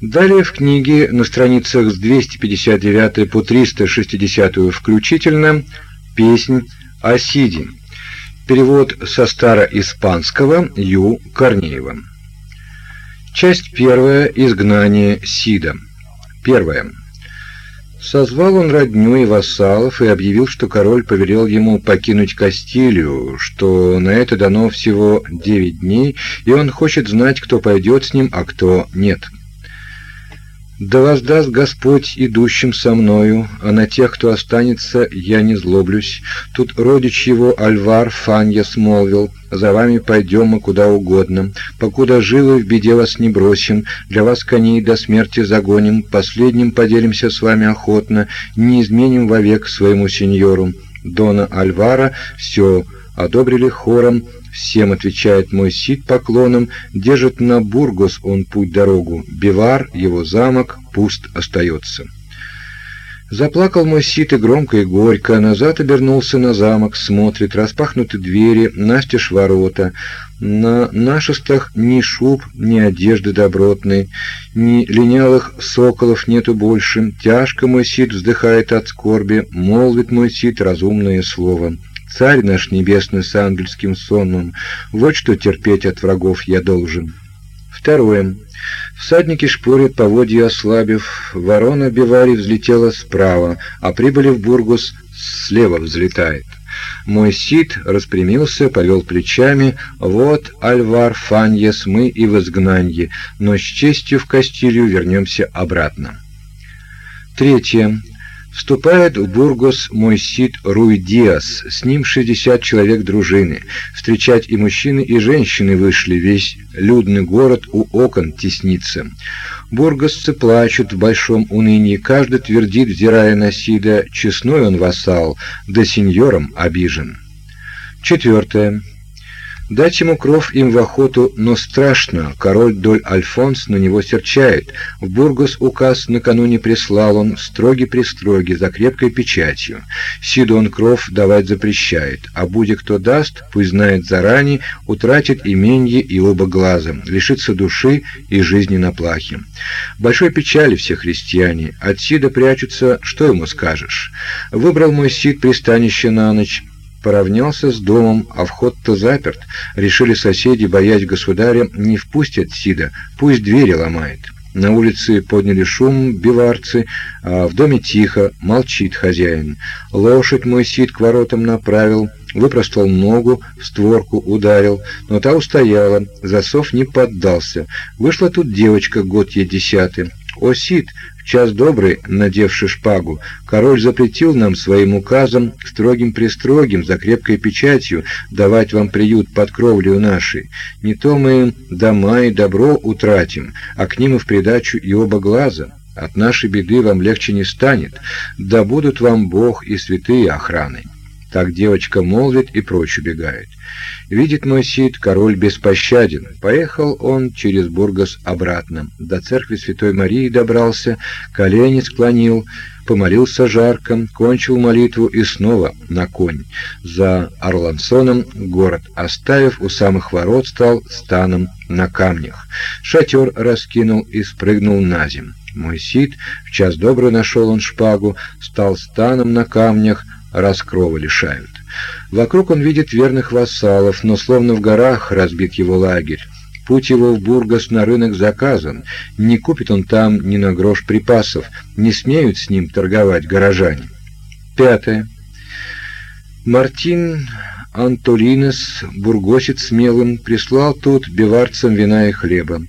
Далее в книге на страницах с 259 по 360 включительно песнь о Сиде. Перевод со староиспанского Ю. Корнеева. Часть первая. Изгнание Сида. Первое. Созвал он родню и вассалов и объявил, что король повелел ему покинуть Кастилию, что на это дано всего девять дней, и он хочет знать, кто пойдет с ним, а кто нет. Да воздаст Господь идущим со мною, а на тех, кто останется, я не злоблюсь. Тут родич его Альвар Фанья смолвил, за вами пойдем мы куда угодно, покуда живы в беде вас не бросим, для вас коней до смерти загоним, последним поделимся с вами охотно, не изменим вовек своему сеньору. Дона Альвара все одобрили хором, Всем отвечает мой сид поклоном, держит на Бургос он путь дорогу, Бивар, его замок, пуст остается. Заплакал мой сит и громко и горько, назад обернулся на замок, смотрит, распахнуты двери, настежь ворота. На нашестах ни шуб, ни одежды добротной, ни линялых соколов нету больше. Тяжко мой сит вздыхает от скорби, молвит мой сит разумное слово. Царь наш небесный с ангельским сонмом, вот что терпеть от врагов я должен. Второе. Всадники шпорят поводья ослабив, ворона Бивари взлетела справа, а прибыли в Бургус слева взлетает. Мой сид распрямился, повел плечами. Вот, Альвар, Фаньес, мы и в изгнанье, но с честью в Кастилью вернемся обратно. Третье. Вступает в Бургос мой сид Руй Диас, с ним 60 человек дружины. Встречать и мужчины, и женщины вышли, весь людный город у окон теснится. Бургосцы плачут в большом унынии, каждый твердит, взирая на Сида, честной он вассал, да сеньором обижен. Четвертое. Дать ему кров им в охоту, но страшно, король Доль Альфонс на него серчает. В Бургос указ накануне прислал он, строгий-престрогий, за крепкой печатью. Сиду он кров давать запрещает, а буде кто даст, пусть знает заранее, утратит именье и оба глаза, лишится души и жизни на плахе. Большой печали все христиане, от Сида прячутся, что ему скажешь. Выбрал мой Сид пристанище на ночь, поравнялся с домом, а вход-то заперт. Решили соседи, боясь государя, не впустят Сида, пусть двери ломает. На улице подняли шум биварцы, а в доме тихо, молчит хозяин. Лошадь мой Сид к воротам направил, выпростал ногу, в створку ударил, но та устояла, засов не поддался. Вышла тут девочка, год ей десятый. «О, Сид, час добрый, надевши шпагу, король запретил нам своим указом, строгим-престрогим, за крепкой печатью, давать вам приют под кровлею нашей. Не то мы дома и добро утратим, а к ним и в придачу и оба глаза. От нашей беды вам легче не станет, да будут вам Бог и святые охраны». Так девочка молвит и прочь убегает. Видит мой Сид, король беспощаден. Поехал он через Бургас обратно. До церкви Святой Марии добрался, колени склонил, помолился жарко, кончил молитву и снова на конь. За Орлансоном город оставив, у самых ворот стал станом на камнях. Шатер раскинул и спрыгнул на земь. Мой Сид, в час добрый нашел он шпагу, стал станом на камнях, раскрова лишают. Вокруг он видит верных вассалов, но словно в горах разбит его лагерь. Путь его в Бургас на рынок заказан. Не купит он там ни на грош припасов, не смеют с ним торговать горожане. Пятое. Мартин Антолинес, бургосец смелым, прислал тут биварцам вина и хлеба.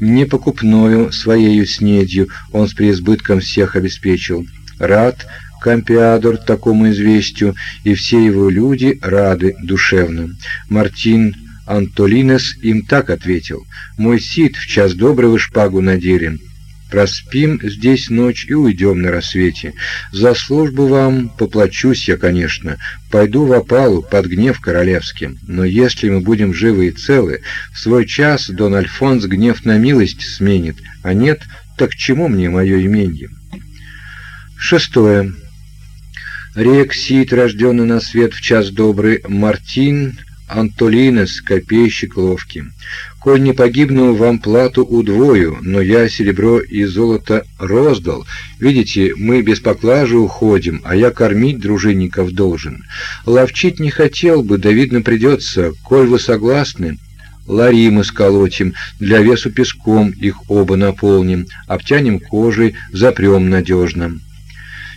Не покупною, своею снедью он с преизбытком всех обеспечил. Рад Кампиадор такому известию, и все его люди рады душевно. Мартин Антолинес им так ответил: "Мой сид в час доброго шпагу надерем. Проспим здесь ночь и уйдем на рассвете. За службу вам поплачусь я, конечно. Пойду в опалу под гнев королевским. Но если мы будем живы и целы, в свой час Дон Альфонс гнев на милость сменит, а нет, так чему мне мое имение?" Шестое. Рексит, рожденный на свет в час добрый, Мартин Антолинес, копейщик ловкий. Коль не погибну, вам плату удвою, но я серебро и золото роздал. Видите, мы без поклажи уходим, а я кормить дружинников должен. Ловчить не хотел бы, да видно придется. Коль вы согласны, лари мы сколотим, для весу песком их оба наполним, обтянем кожей, запрем надежно.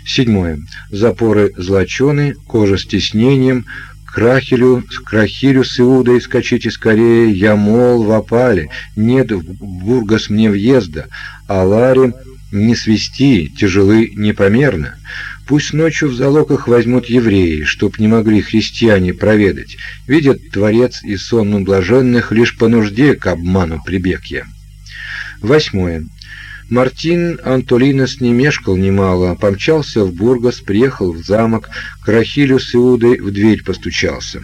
Седьмое. Запоры злочены, кожа с тиснением, Крахилю, Крахилю с Иудой скачите скорее, я, мол, в опале, нет в Бургас мне въезда, а Ларе не свести, тяжелы непомерно. Пусть ночью в залогах возьмут евреи, чтоб не могли христиане проведать. Видят Творец и сонным блаженных лишь по нужде к обману прибег я. Восьмое. Мартин Антолинос не мешкал немало, помчался в Бургас, приехал в замок, к Рахилю с Иудой в дверь постучался.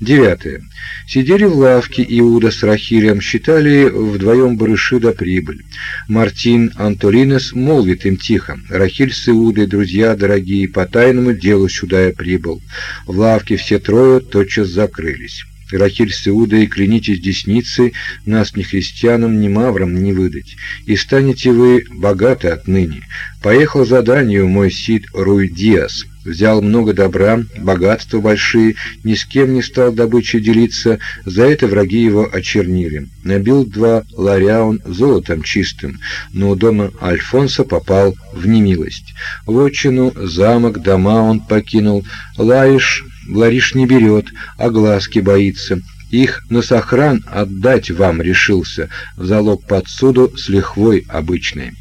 Девятое. Сидели в лавке Иуда с Рахилем, считали вдвоем барыши до прибыль. Мартин Антолинос молвит им тихо. Рахиль с Иудой, друзья дорогие, по тайному делу сюда я прибыл. В лавке все трое тотчас закрылись. Рахиль с Иудой, клянитесь десницей, нас ни христианам, ни маврам не выдать, и станете вы богаты отныне. Поехал за Данию мой Сид Руй Диас, взял много добра, богатства большие, ни с кем не стал добычей делиться, за это враги его очернили. Набил два ларя он золотом чистым, но у дома Альфонса попал в немилость. Вотчину, замок, дома он покинул, Лаиш Лариш не берет, а глазки боится. Их на сохран отдать вам решился, в залог подсуду с лихвой обычной.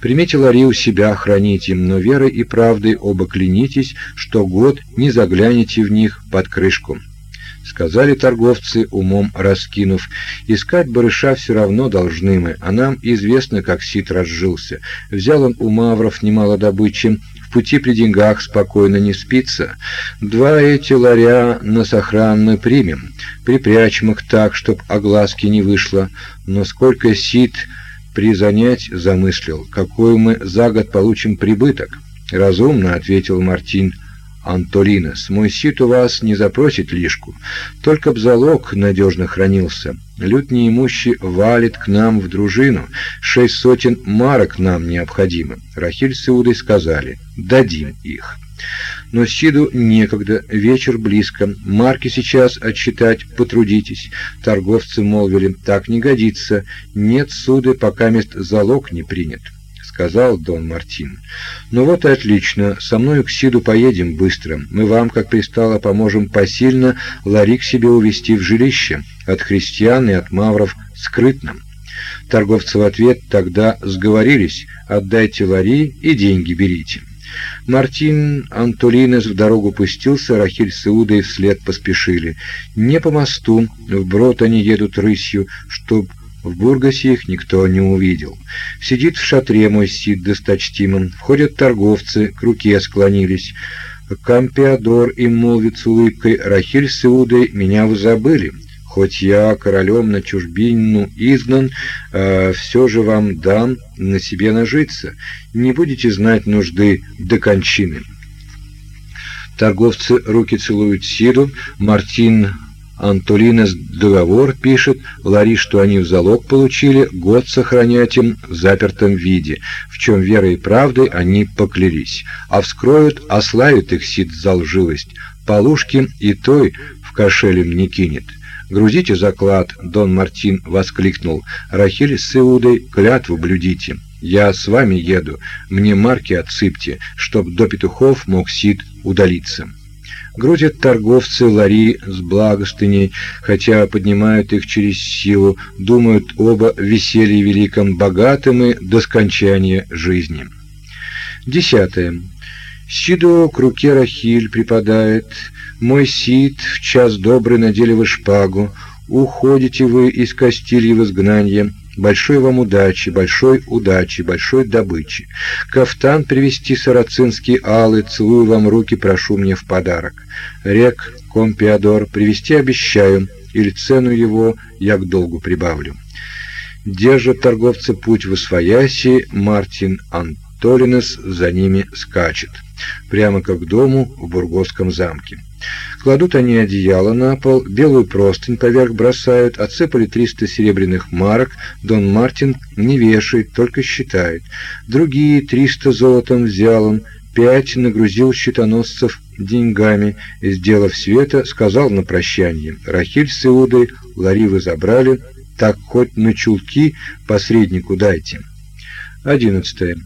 Примите лари у себя, храните, но верой и правдой оба клянитесь, что год не заглянете в них под крышку. Сказали торговцы, умом раскинув, искать барыша все равно должны мы, а нам известно, как Сит разжился. Взял он у мавров немало добычи, пути при деньгах спокойно не спится. Два эти ларя на сохран мы примем, припрячем их так, чтоб огласки не вышло. Но сколько сит призанять замыслил, какой мы за год получим прибыток? Разумно, ответил Мартин. Антолинос, мой сит у вас не запросит лишку, только б залог надежно хранился. Люд неимущий валит к нам в дружину, шесть сотен марок нам необходимо. Рахиль с Иудой сказали, дадим их. Но Сиду некогда, вечер близко, марки сейчас отсчитать потрудитесь. Торговцы молвили, так не годится, нет суды, пока мест залог не принят сказал Дон Мартин. Ну вот и отлично. Со мной к Сиду поедем быстро. Мы вам, как пристало, поможем посильно лари к себе увести в жилище от христиан и от мавров скрытно. Торговцы в ответ тогда сговорились: "Отдайте лари и деньги берите". Мартин Антолинес в дорогу пустился, Рахиль с Иудой вслед поспешили. Не по мосту, вброд они едут рысью, чтоб в Бургасе их никто не увидел. Сидит в шатре мой Сид досточтимым, входят торговцы, к руке склонились. Кампиадор им молвит с улыбкой, Рахиль с Иудой меня вы забыли. Хоть я королем на чужбину изгнан, э, все же вам дам на себе нажиться. Не будете знать нужды до кончины. Торговцы руки целуют Сиду, Мартин Антолина договор пишет Лари, что они в залог получили год сохранять им в запертом виде, в чем верой и правдой они поклялись, а вскроют, ославит их сид за лживость, Полушкин и той в кошелем не кинет. «Грузите заклад», — Дон Мартин воскликнул. «Рахиль с Иудой клятву блюдите. Я с вами еду. Мне марки отсыпьте, чтоб до петухов мог Сид удалиться». Грузят торговцы лари с благостыней, хотя поднимают их через силу, думают оба веселье великом, богатым и до скончания жизни. Десятое. Сиду к руке Рахиль припадает. Мой Сид, в час добрый надели вы шпагу, уходите вы из Кастильи в изгнанье. Большой вам удачи, большой удачи, большой добычи. Кафтан привезти сарацинский алый, целую вам руки, прошу мне в подарок. Рек Компиадор привезти обещаю, или цену его я к долгу прибавлю. Держат торговцы путь в Освояси, Мартин. Антолинес за ними скачет, прямо как дому в Бургосском замке. Кладут они одеяло на пол, белую простынь поверх бросают, отсыпали триста серебряных марок, Дон Мартин не вешает, только считает. Другие триста золотом взял он, пять нагрузил щитоносцев деньгами, и, сделав света, сказал на прощание, «Рахиль с Иудой Ларивы забрали, так хоть на чулки посреднику дайте». Одиннадцатое.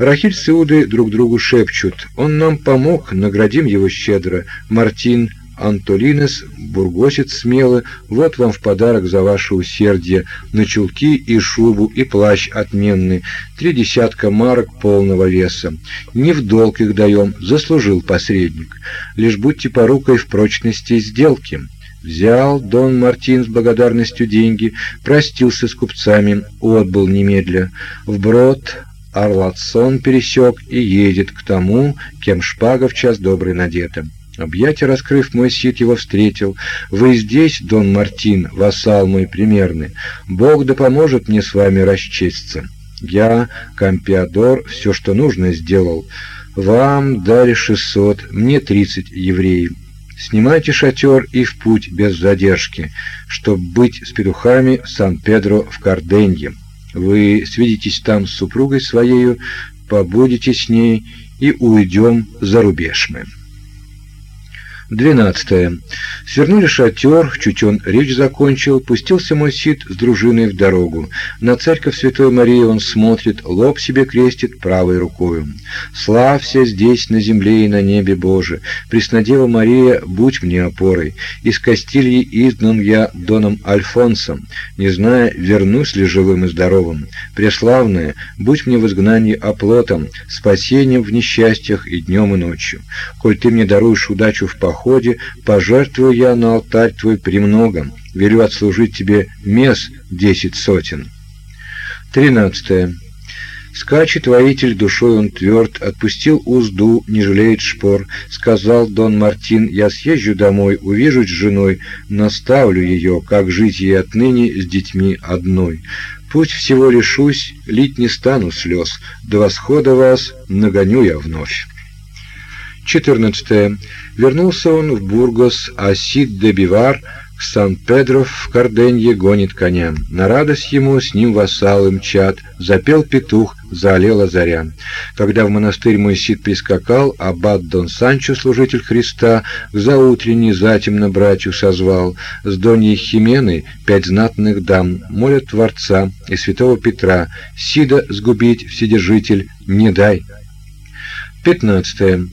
Рахиль с Иудой друг другу шепчут. «Он нам помог, наградим его щедро. Мартин Антолинес, бургосит смело, вот вам в подарок за ваше усердие, на чулки и шубу, и плащ отменный, три десятка марок полного веса. Не в долг их даем, заслужил посредник. Лишь будьте порукой в прочности сделки». Взял Дон Мартин с благодарностью деньги, простился с купцами, отбыл немедля. Вброд Арлатсон пересек и едет к тому, кем шпага в час добрый надета. Объятия раскрыв, мой сит его встретил. «Вы здесь, Дон Мартин, вассал мой примерный. Бог да поможет мне с вами расчесться. Я, Кампиадор, все, что нужно, сделал. Вам дали шестьсот, мне тридцать евреев. Снимайте шатер и в путь без задержки, чтоб быть с петухами в Сан-Педро в Карденье. Вы свидитесь там с супругой своей, побудете с ней и уйдем за рубеж мы. Двенадцатое. Свернули шатер, чуть он речь закончил, пустился мой сид с дружиной в дорогу. На церковь Святой Марии он смотрит, лоб себе крестит правой рукою. Славься здесь, на земле и на небе Боже. Преснодева Мария, будь мне опорой. Из Кастильи изгнан я доном Альфонсом, не зная, вернусь ли живым и здоровым. Преславная, будь мне в изгнании оплотом, спасением в несчастьях и днем и ночью. Коль ты мне даруешь удачу в походе, походе, пожертвую я на алтарь твой премногом, велю отслужить тебе мес десять сотен. Тринадцатое. Скачет воитель, душой он тверд, отпустил узду, не жалеет шпор. Сказал Дон Мартин, я съезжу домой, увижусь с женой, наставлю ее, как жить ей отныне с детьми одной. Пусть всего решусь, лить не стану слез, до восхода вас нагоню я вновь. 14. Вернулся он в Бургос, а Сид де Бивар к Сан-Педро в Карденье гонит коня. На радость ему с ним вассалы мчат, запел петух, заолела заря. Когда в монастырь мой Сид прискакал, аббат Дон Санчо, служитель Христа, к заутренней затемно братью созвал, с Доньей Хименой пять знатных дам, молят Творца и святого Петра, Сида сгубить, Вседержитель, не дай. 15.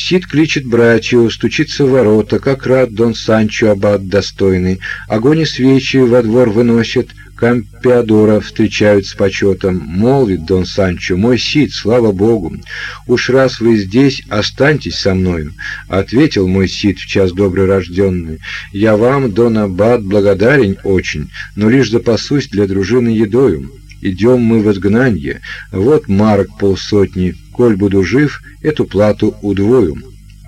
Сид кличет братью, стучится в ворота, как рад Дон Санчо аббат достойный. Огонь и свечи во двор выносят, Кампиадора встречают с почетом. Молвит Дон Санчо, мой Сид, слава Богу, уж раз вы здесь, останьтесь со мною. Ответил мой Сид в час добрый рожденный, я вам, Дон Аббат, благодарен очень, но лишь запасусь для дружины едою. Идем мы в изгнанье, вот марок полсотни, коль буду жив, эту плату удвою.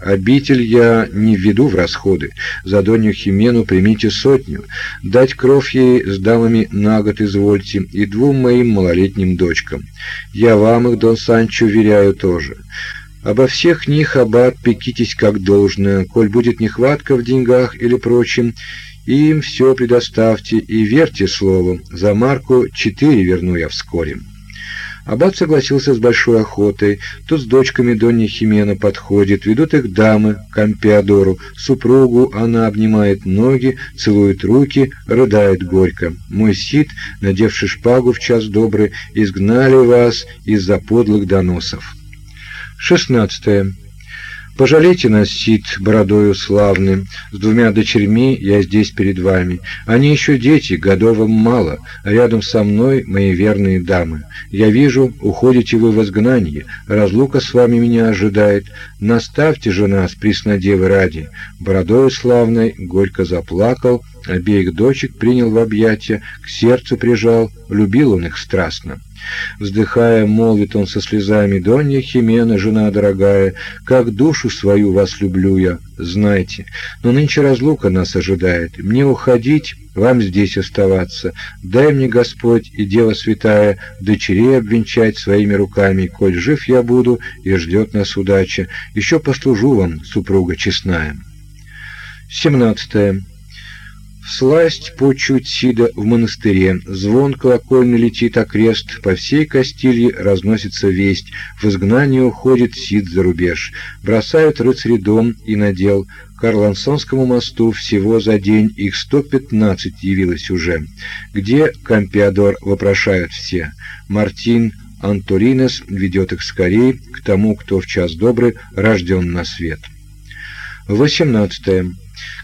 Обитель я не введу в расходы. За Донью Химену примите сотню. Дать кровь ей с дамами на год извольте и двум моим малолетним дочкам. Я вам их, Дон Санчо, веряю тоже. Обо всех них, аббат, пекитесь как должно, коль будет нехватка в деньгах или прочем, им все предоставьте и верьте слову. За марку четыре верну я вскоре. Аббат согласился с большой охотой. Тут с дочками Донни Химена подходит, ведут их дамы к Ампиадору. Супругу она обнимает ноги, целует руки, рыдает горько. Мой Сид, надевший шпагу в час добрый, изгнали вас из-за подлых доносов. Шестнадцатое. Пожалейте нас, Сид, бородою славным, с двумя дочерьми я здесь перед вами. Они еще дети, годовым мало, а рядом со мной мои верные дамы. Я вижу, уходите вы в изгнание, разлука с вами меня ожидает. Наставьте же нас, преснодевы ради. Бородою славной горько заплакал обеих дочек принял в объятия, к сердцу прижал, любил он их страстно. Вздыхая, молвит он со слезами, «Донья Химена, жена дорогая, как душу свою вас люблю я, знайте. Но нынче разлука нас ожидает. Мне уходить, вам здесь оставаться. Дай мне, Господь и Дева Святая, дочерей обвенчать своими руками, коль жив я буду и ждет нас удача. Еще послужу вам, супруга честная». 17. Сласть почуть сида в монастыре, звон колокольный летит окрест, по всей Кастилье разносится весть, в изгнание уходит сид за рубеж, бросают рыцари дом и надел, к Орлансонскому мосту всего за день их 115 явилось уже. Где Кампиадор, вопрошают все. Мартин Антолинес ведет их скорей к тому, кто в час добрый рожден на свет. 18.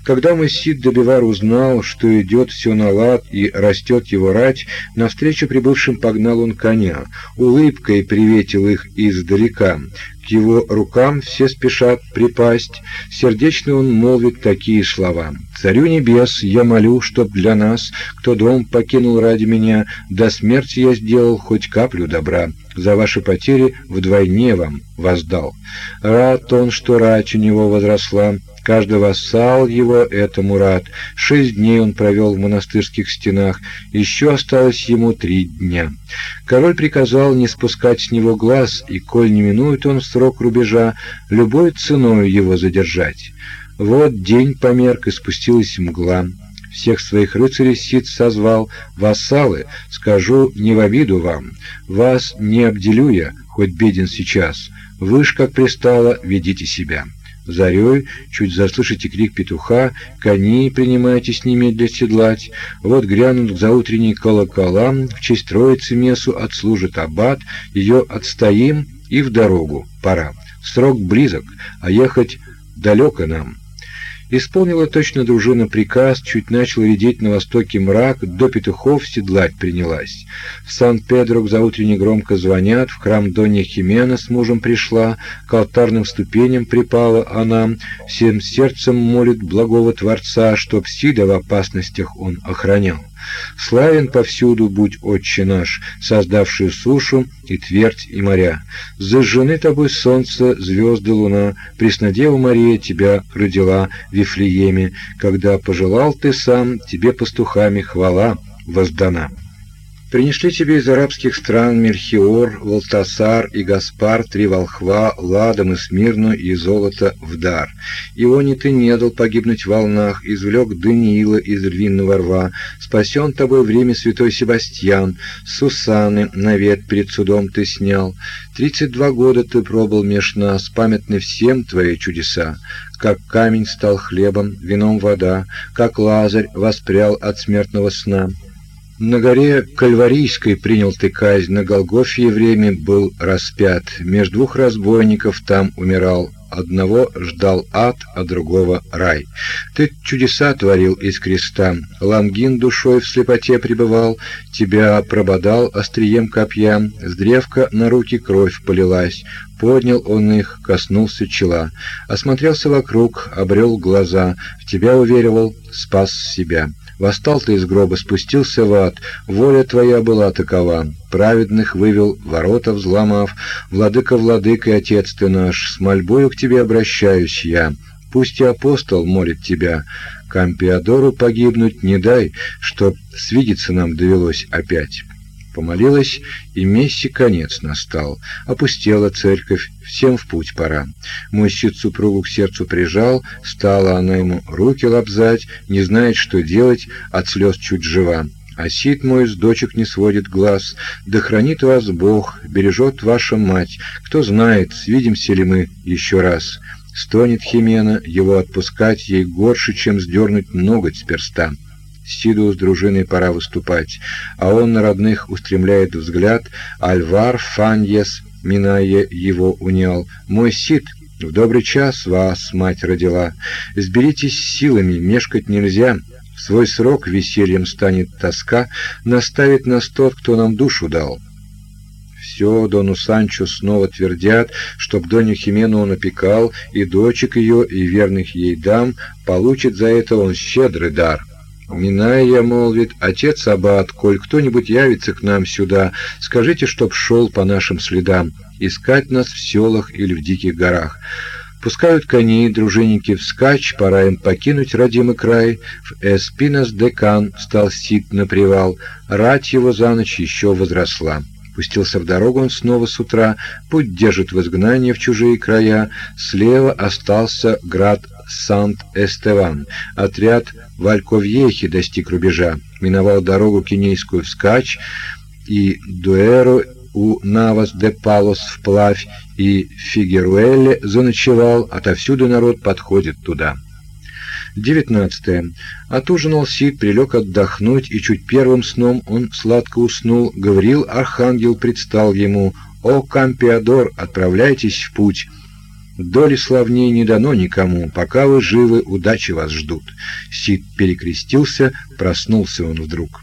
Когда Мессид Добивар узнал, что идет все на лад и растет его рать, навстречу прибывшим погнал он коня, улыбкой приветил их издалека. К его рукам все спешат припасть, сердечно он молвит такие слова. «Царю небес, я молю, чтоб для нас, кто дом покинул ради меня, до смерти я сделал хоть каплю добра, за ваши потери вдвойне вам воздал. Рад он, что рать у него возросла, Каждый вассал его — это Мурат. Шесть дней он провел в монастырских стенах, еще осталось ему три дня. Король приказал не спускать с него глаз, и, коль не минует он срок рубежа, любой ценой его задержать. Вот день померк, и спустилась мгла. Всех своих рыцарей Сид созвал. «Вассалы, скажу не в обиду вам, вас не обделю я, хоть беден сейчас. Вы ж, как пристало, ведите себя». Зарей чуть заслышите крик петуха, кони принимайтесь немедля седлать. Вот грянут за утренний колокола, в честь троицы мессу отслужит аббат, ее отстоим и в дорогу пора. Срок близок, а ехать далеко нам. Исполнила точно дружина приказ, чуть начал редеть на востоке мрак, до петухов седлать принялась. В Сан-Педро к заутренне громко звонят, в храм Донья Химена с мужем пришла, к алтарным ступеням припала она, всем сердцем молит благого Творца, чтоб Сида в опасностях он охранял. Славен повсюду будь Отче наш, создавший сушу и твердь и моря. Зажжены тобой солнце, звезды, луна, Преснодева Мария тебя родила в Вифлееме, когда пожелал ты сам, тебе пастухами хвала воздана. Принесли тебе из арабских стран Мерхиор, Валтасар и Гаспар, три волхва, ладом и смирну и золото в дар. Ионе ты не дал погибнуть в волнах, извлек Даниила из львиного рва, спасен тобой время святой Себастьян, Сусаны навет перед судом ты снял. Тридцать два года ты пробыл меж нас, памятны всем твои чудеса, как камень стал хлебом, вином вода, как Лазарь воспрял от смертного сна. На горе Кальварийской принял ты казнь, на Голгофе время был распят, меж двух разбойников там умирал, одного ждал ад, а другого рай. Ты чудеса творил из креста, Лангин душой в слепоте пребывал, тебя прободал острием копья, с древка на руки кровь полилась, поднял он их, коснулся чела, осмотрелся вокруг, обрел глаза, в тебя уверовал, спас себя. Восстал ты из гроба, спустился в ад, воля твоя была такова. Праведных вывел, ворота взломав, владыка владыка и отец ты наш, с мольбою к тебе обращаюсь я. Пусть и апостол молит тебя, Кампиадору погибнуть не дай, чтоб свидеться нам довелось опять». Помолилась, и Месси конец настал. Опустела церковь, всем в путь пора. Мой щит супругу к сердцу прижал, стала она ему руки лобзать, не знает, что делать, от слез чуть жива. А сит мой с дочек не сводит глаз, да хранит вас Бог, бережет ваша мать. Кто знает, свидимся ли мы еще раз. Стонет Химена, его отпускать ей горше, чем сдернуть ноготь с перста. Сиду с дружиной пора выступать, а он на родных устремляет взгляд, Альвар Фаньес, миная его, унял. «Мой Сид, в добрый час вас мать родила. Сберитесь силами, мешкать нельзя. В свой срок весельем станет тоска, наставит нас тот, кто нам душу дал». Все Дону Санчо снова твердят, чтоб Доню Химену он опекал, и дочек ее, и верных ей дам, получит за это он щедрый дар. Миная молвит, отец Аббат, коль кто-нибудь явится к нам сюда, скажите, чтоб шел по нашим следам, искать нас в селах или в диких горах. Пускают коней, дружинники вскачь, пора им покинуть родимый край. В Эспинос декан стал сит на привал, рать его за ночь еще возросла. Пустился в дорогу он снова с утра, путь держит в изгнание в чужие края. Слева остался град Сант-Эстеван. Отряд Вальковьехи достиг рубежа, миновал дорогу Кинейскую вскачь и Дуэру у Навас де Палос вплавь и Фигеруэле заночевал, отовсюду народ подходит туда. 19. Отужинал Сид, прилег отдохнуть, и чуть первым сном он сладко уснул. Говорил архангел, предстал ему, «О, Кампиадор, отправляйтесь в путь!» Доли славней не дано никому, пока вы живы, удачи вас ждут. Сид перекрестился, проснулся он вдруг.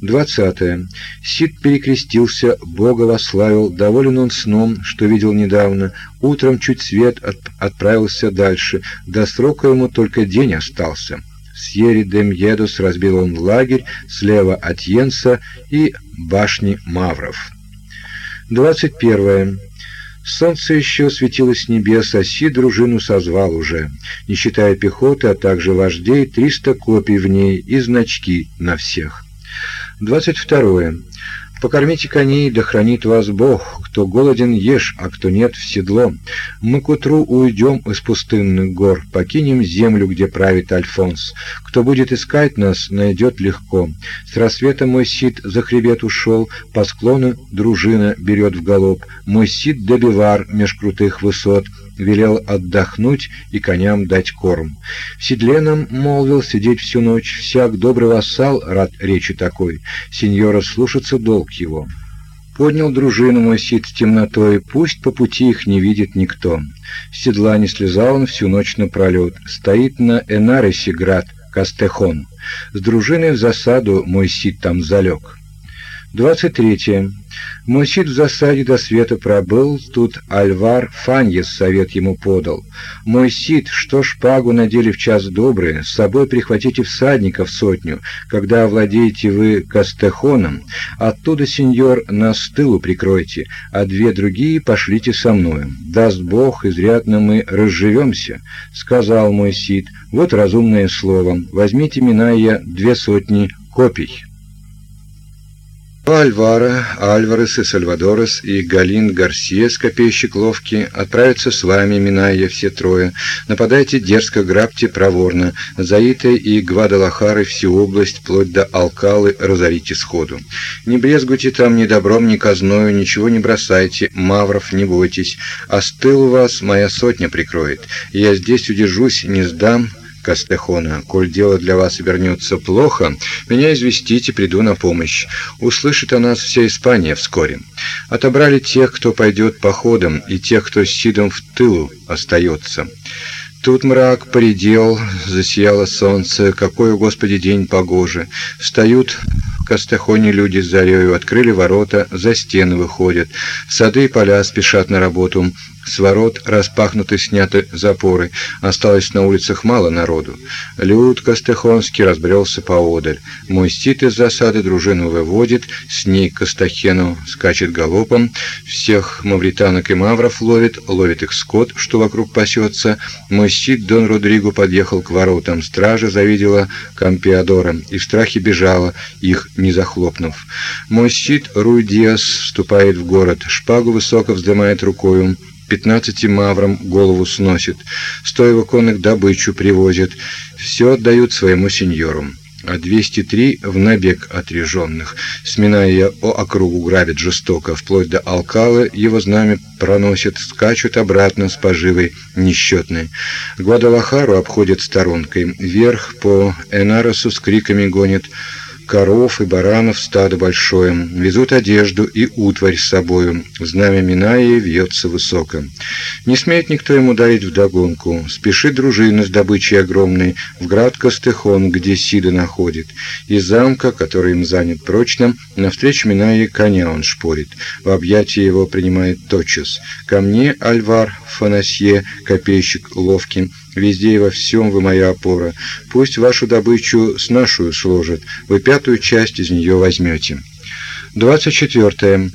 Двадцатое. Сид перекрестился, Бога вославил, доволен он сном, что видел недавно. Утром чуть свет от, отправился дальше, до срока ему только день остался. С Ери-де-Мьедус разбил он лагерь слева от Йенса и башни Мавров. Двадцать первое. Солнце еще светилось с небес, а Си дружину созвал уже, не считая пехоты, а также вождей, триста копий в ней и значки на всех. Двадцать второе. Покормите коней, да хранит вас Бог. Кто голоден, ешь, а кто нет, в седло. Мы к утру уйдем из пустынных гор, покинем землю, где правит Альфонс. Кто будет искать нас, найдет легко. С рассвета мой сид за хребет ушел, по склону дружина берет в галоп. Мой сид добивар меж крутых высот — велел отдохнуть и коням дать корм. В седле нам, молвил, сидеть всю ночь, всяк добрый вассал рад речи такой, сеньора слушаться долг его. Поднял дружину мой сид с темнотой, пусть по пути их не видит никто. С седла не слезал он всю ночь напролет, стоит на Энарисе град, Кастехон. С дружиной в засаду мой сид там залег. Двадцать третье. Мой сид в засаде до света пробыл, тут Альвар Фаньес совет ему подал. Мой сид, что шпагу надели в час добрый, с собой прихватите всадников сотню, когда овладеете вы Кастехоном, оттуда, сеньор, нас с тылу прикройте, а две другие пошлите со мною. Даст Бог, изрядно мы разживемся, — сказал мой сид. Вот разумное слово. Возьмите, Миная, две сотни копий». Альвар Альварес и Сальвадорес и Галинд Гарсия, копейщик ловкий, отправятся с вами, миная все трое. Нападайте дерзко, грабьте проворно. Заиты и Гвадалахары всю область, вплоть до Алкалы, разорите сходу. Не брезгуйте там ни добром, ни казною, ничего не бросайте, мавров не бойтесь. А с тылу вас моя сотня прикроет. Я здесь удержусь, не сдам, Кастехона. «Коль дело для вас вернется плохо, меня известите, приду на помощь. Услышит о нас вся Испания вскоре. Отобрали тех, кто пойдет походом, и тех, кто с Сидом в тылу остается». Тут мрак поредел, засияло солнце, какой, Господи, день погожий. Встают в Кастахоне люди с зарею, открыли ворота, за стены выходят. Сады и поля спешат на работу, с ворот распахнуты, сняты запоры. Осталось на улицах мало народу. Люд Костехонский разбрелся поодаль. Мой стит из засады дружину выводит, с ней к Костахену скачет галопом, всех мавританок и мавров ловит, ловит их скот, что вокруг пасется. Мой стит Дон Родриго подъехал к воротам. Стража завидела Кампиадора и в страхе бежала, их не захлопнув. Мой стит Руй Диас вступает в город, шпагу высоко вздымает рукою, пятнадцати маврам голову сносит, сто его конных добычу привозят, все отдают своему сеньору. А двести три в набег отреженных, сминая о округу, грабят жестоко, вплоть до Алкалы его знамя проносят, скачут обратно с поживой несчетной. Гвадалахару обходят сторонкой, вверх по Энаросу с криками гонят — коров и баранов стадо большое, везут одежду и утварь с собою, знамя Минаи вьется высоко. Не смеет никто ему дарить вдогонку, спешит дружина с добычей огромной в град Костехон, где Сида находит. Из замка, который им занят прочно, навстречу Минаи коня он шпорит, в объятия его принимает тотчас. Ко мне Альвар Фанасье, копейщик ловкий, Везде и во всем вы моя опора. Пусть вашу добычу с нашу сложат, вы пятую часть из нее возьмете. 24.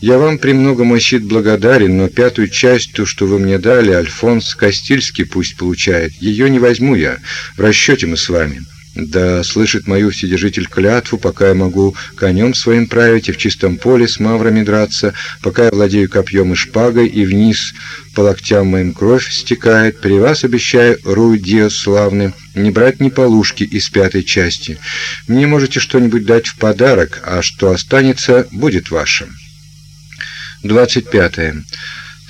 Я вам премного, мой сид, благодарен, но пятую часть, ту, что вы мне дали, Альфонс Кастильский пусть получает. Ее не возьму я. В расчете мы с вами. Да слышит мою вседержитель клятву, пока я могу конем своим править и в чистом поле с маврами драться, пока я владею копьем и шпагой, и вниз по локтям моим кровь стекает, при вас обещаю, Руй Диос не брать ни полушки из пятой части. Мне можете что-нибудь дать в подарок, а что останется, будет вашим. 25.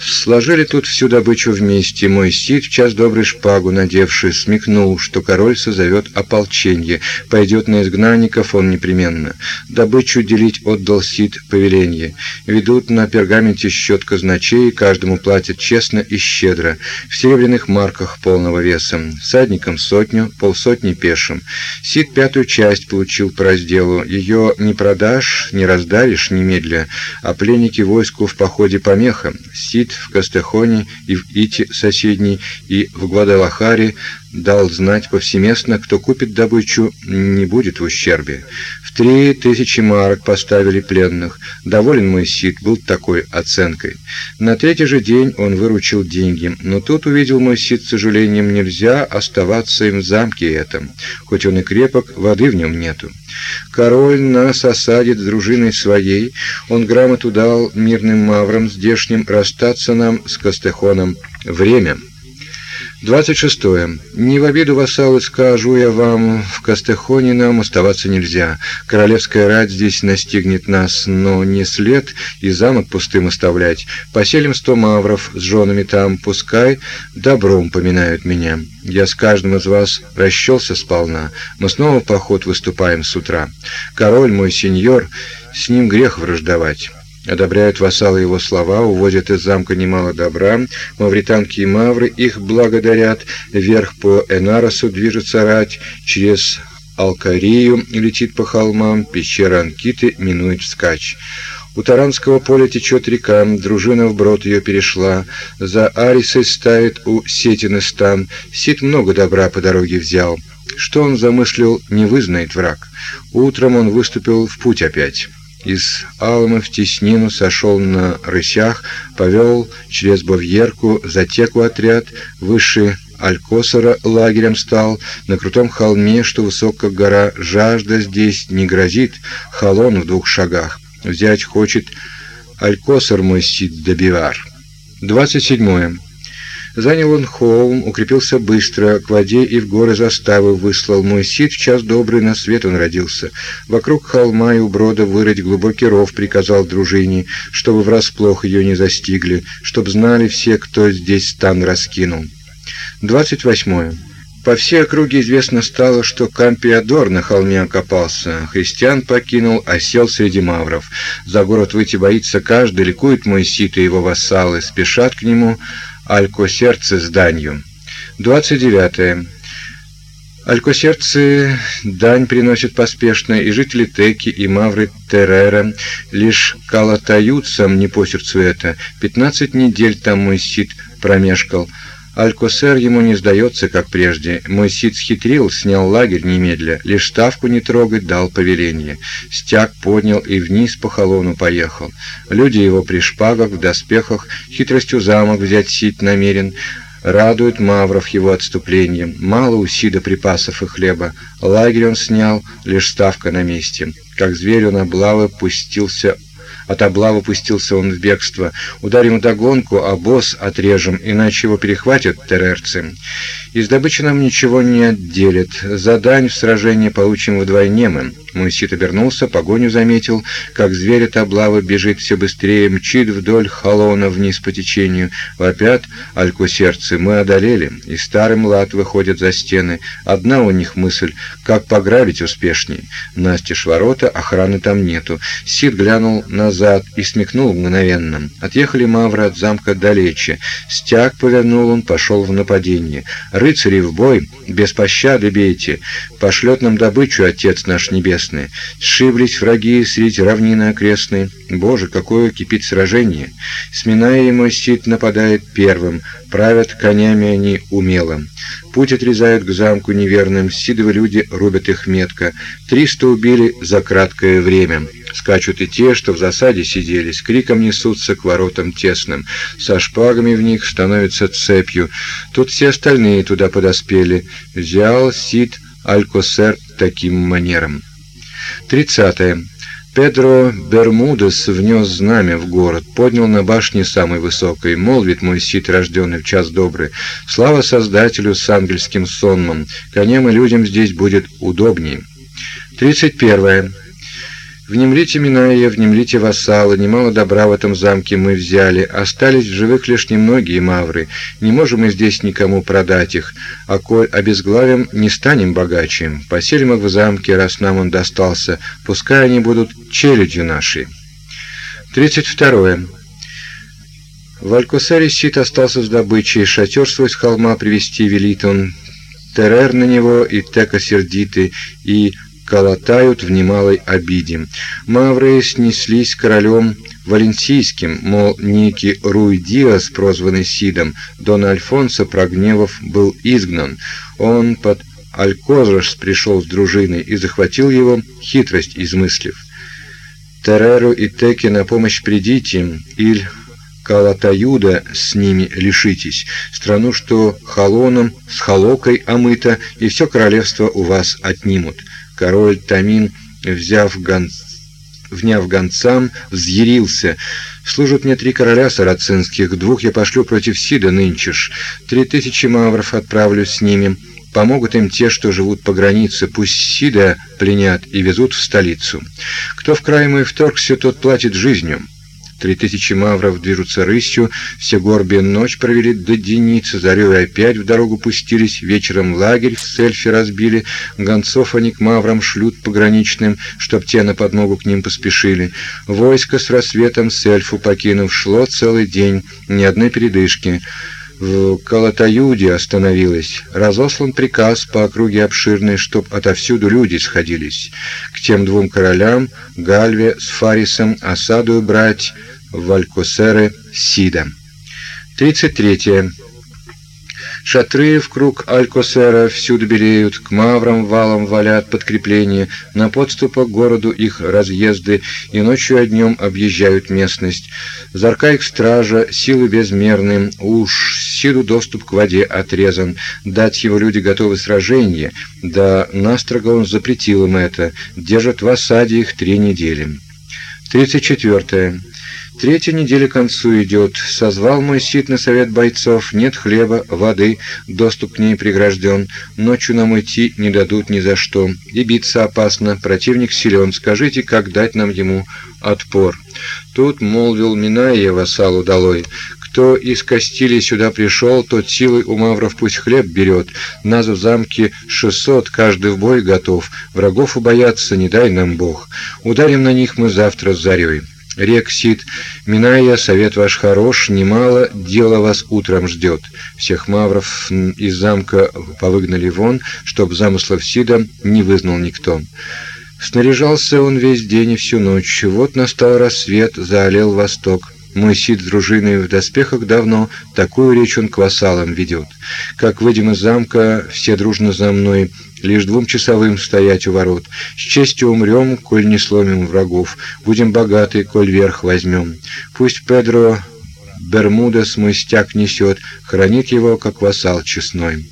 Сложили тут всю добычу вместе. Мой Сид, в час добрый шпагу надевший, смекнул, что король созовет ополченье. Пойдет на изгнанников он непременно. Добычу делить отдал Сид повеленье. Ведут на пергаменте счет казначей, каждому платят честно и щедро. В серебряных марках полного веса. Садникам сотню, полсотни пешим. Сид пятую часть получил по разделу. Ее не продашь, не раздавишь немедля, а пленники войску в походе помеха. Сид в Кастехоне и в Ити соседней, и в Гвадалахаре дал знать повсеместно, кто купит добычу, не будет в ущербе. В три тысячи марок поставили пленных. Доволен мой Сид был такой оценкой. На третий же день он выручил деньги, но тут увидел мой Сид с сожалением, нельзя оставаться им в замке этом, хоть он и крепок, воды в нем нету. Король нас осадит с дружиной своей, он грамоту дал мирным маврам здешним расстаться нам с Кастехоном. Время. 26. Не в обиду, вассалы, скажу я вам, в Кастехоне нам оставаться нельзя. Королевская рать здесь настигнет нас, но не след и замок пустым оставлять. Поселим сто мавров с женами там, пускай добром поминают меня. Я с каждым из вас расчелся сполна. Мы снова в поход выступаем с утра. Король мой сеньор, с ним грех враждовать. Одобряют вассалы его слова, увозят из замка немало добра, мавританки и мавры их благодарят, вверх по Энаросу движется рать, через Алкарию летит по холмам, пещера Анкиты минует вскачь. У Таранского поля течет река, дружина вброд ее перешла, за Арисой ставит у Сетины стан, Сит много добра по дороге взял. Что он замыслил, не вызнает враг. Утром он выступил в путь опять из Алмы в теснину сошел на рысях, повел через Бовьерку затеку отряд, выше Алькосора лагерем стал, на крутом холме, что высоко гора, жажда здесь не грозит, холон в двух шагах. Взять хочет Алькосор мой сид добивар. 27. Занял он холм, укрепился быстро, к воде и в горы заставы выслал мой сид, в час добрый на свет он родился. Вокруг холма и у брода вырыть глубокий ров приказал дружине, чтобы врасплох ее не застигли, чтоб знали все, кто здесь стан раскинул. 28. По всей округе известно стало, что Кампиадор на холме окопался, христиан покинул, а сел среди мавров. За город выйти боится каждый, ликует мой сит и его вассалы, спешат к нему, Алькосердце с данью. 29. Алькосердцы дань приносят поспешно, и жители Теки и Мавры Террера лишь калатаются не по сердцу это. Пятнадцать недель там мой сит промешкал, Алькосер ему не сдается, как прежде. Мой сид схитрил, снял лагерь немедля, лишь ставку не трогать дал повеление. Стяг поднял и вниз по холону поехал. Люди его при шпагах, в доспехах, хитростью замок взять сид намерен. Радует Мавров его отступлением. Мало у Сида припасов и хлеба. Лагерь он снял, лишь ставка на месте. Как зверь он облавы пустился от облавы пустился он в бегство. Ударим догонку, а босс отрежем, иначе его перехватят терерцы. Из добычи нам ничего не отделят. Задань в сражении получим вдвойне мы. Муйсит обернулся, погоню заметил, как зверь от облавы бежит все быстрее, мчит вдоль холона вниз по течению. Вопят сердце, мы одолели, и старый млад выходит за стены. Одна у них мысль, как пограбить успешней. Настежь ворота, охраны там нету. Сид глянул назад и смекнул мгновенно. Отъехали мавры от замка далече. Стяг повернул он, пошел в нападение. Рыцари в бой, без пощады бейте. Пошлет нам добычу Отец наш Небесный небесные. Сшиблись враги средь равнины окрестной. Боже, какое кипит сражение! Сминая ему сит нападает первым, правят конями они умело. Путь отрезают к замку неверным, сидовы люди рубят их метко. Триста убили за краткое время. Скачут и те, что в засаде сидели, с криком несутся к воротам тесным, со шпагами в них становятся цепью. Тут все остальные туда подоспели. Взял Сид Алькосер таким манером. Тридцатое. Педро Бермудес внес знамя в город, поднял на башне самой высокой, молвит мой сит, рожденный в час добрый, слава Создателю с ангельским сонмом, коням и людям здесь будет удобнее. Тридцать первое. Внемлите Миная, внемлите вассалы, немало добра в этом замке мы взяли, остались в живых лишь немногие мавры, не можем мы здесь никому продать их, а коль обезглавим, не станем богаче, поселим их в замке, раз нам он достался, пускай они будут челядью. Тридцать второе. В Алькусаре Сит остался с добычей, шатер свой с холма привести велит он, Терер на него и Тека сердиты, и колотают в немалой обиде. Мавры снеслись королем Валенсийским, мол, некий Руй Диас, прозванный Сидом, Дон Альфонсо, прогневав, был изгнан. Он под Алькозрос пришел с дружиной и захватил его, хитрость измыслив. Тереру и Теке на помощь придите, иль Калатаюда с ними лишитесь, страну, что халоном с халокой омыта, и все королевство у вас отнимут. Король Тамин, взяв гон... вняв гонцам, взъярился. «Служат мне три короля сарацинских, двух я пошлю против Сида нынчеш. Три тысячи мавров отправлю с ними. Помогут им те, что живут по границе, пусть Сида пленят и везут в столицу. Кто в край мой вторгся, тот платит жизнью». Три тысячи мавров движутся рысью, все горби ночь провели до Деницы, зарю и опять в дорогу пустились, вечером лагерь в Сельфе разбили, гонцов они к маврам шлют пограничным, чтоб те на подмогу к ним поспешили. Войско с рассветом Сельфу покинув шло целый день, ни одной передышки в Калатаюде остановилась. Разослан приказ по округе обширной, чтоб отовсюду люди сходились. К тем двум королям, Гальве с Фарисом, осаду брать в Алькосеры Сида. 33. Шатры в круг Алькосера всюду белеют, к маврам валом валят подкрепления, на подступах к городу их разъезды, и ночью и днем объезжают местность. Зарка их стража, силы безмерны, уж силу доступ к воде отрезан, дать его люди готовы сражение, да настрого он запретил им это, держат в осаде их три недели. 34. Третья неделя к концу идет. Созвал мой сит на совет бойцов. Нет хлеба, воды, доступ к ней прегражден. Ночью нам идти не дадут ни за что. И биться опасно. Противник силен. Скажите, как дать нам ему отпор? Тут молвил Миная вассалу долой. Кто из Кастилии сюда пришел, тот силой у мавров пусть хлеб берет. Нас в замке шестьсот, каждый в бой готов. Врагов убояться не дай нам Бог. Ударим на них мы завтра с зарей. Рексит, Миная, совет ваш хорош, немало дела вас утром ждет. Всех мавров из замка повыгнали вон, чтоб замыслов Сида не вызнал никто. Снаряжался он весь день и всю ночь. Вот настал рассвет, заолел восток. Мой Сид с дружиной в доспехах давно, такую речь он к вассалам ведет. Как выйдем из замка, все дружно за мной, лишь двум часовым стоять у ворот. С честью умрем, коль не сломим врагов, будем богаты, коль верх возьмем. Пусть Педро Бермудес мой стяг несет, хранит его, как вассал честной.